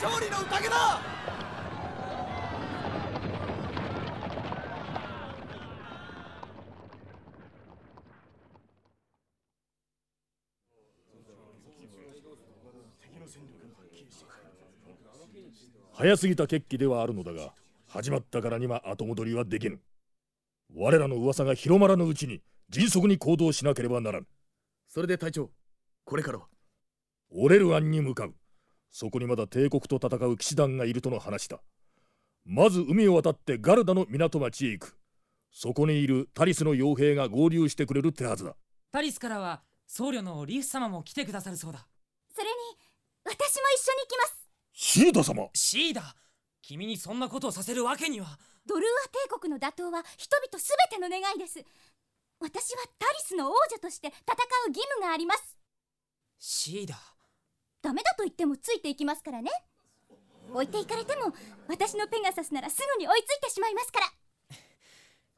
勝利の宴だ。早すぎた決起ではあるのだが始まったからには後戻りはできぬ。我らの噂が広まらぬうちに迅速に行動しなければならぬ。それで隊長これからは？オレルアンに向かう。そこにまだ帝国と戦う騎士団がいるとの話だ。まず海を渡ってガルダの港町へ行く。そこにいるタリスの傭兵が合流してくれるってはずだ。タリスからは僧侶のリーフ様も来てくださるそうだ。それに私も一緒に行きます。シーダ様。シーダ君にそんなことをさせるわけには。ドルーア帝国の打倒は人々すべての願いです私はタリスの王女として戦う義務があります。シーダ。ダメだと言ってもついていきますからね。置いていかれても私のペガサスならすぐに追いついてしまいますから。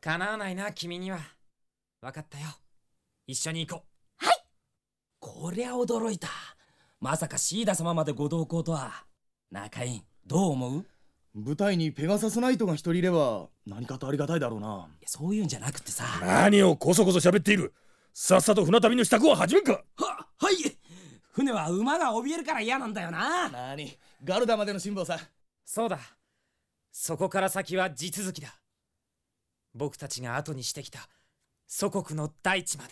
叶わないな君には。分かったよ。一緒に行こう。はい。こりゃ驚いた。まさかシーダ様までご同行とは。中院どう思う？舞台にペガサスナイトが一人いれば何かとありがたいだろうな。そういうんじゃなくてさ。何をこそこそ喋っている。さっさと船旅の支度を始めんか。ははい。船は馬が怯えるから嫌なんだよな。何？ガルダまでの辛抱さ。そうだ。そこから先は地続きだ。僕たちが後にしてきた祖国の大地まで